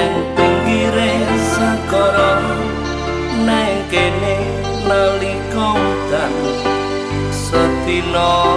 neng pinggire sakara nang kene nalika udan setina.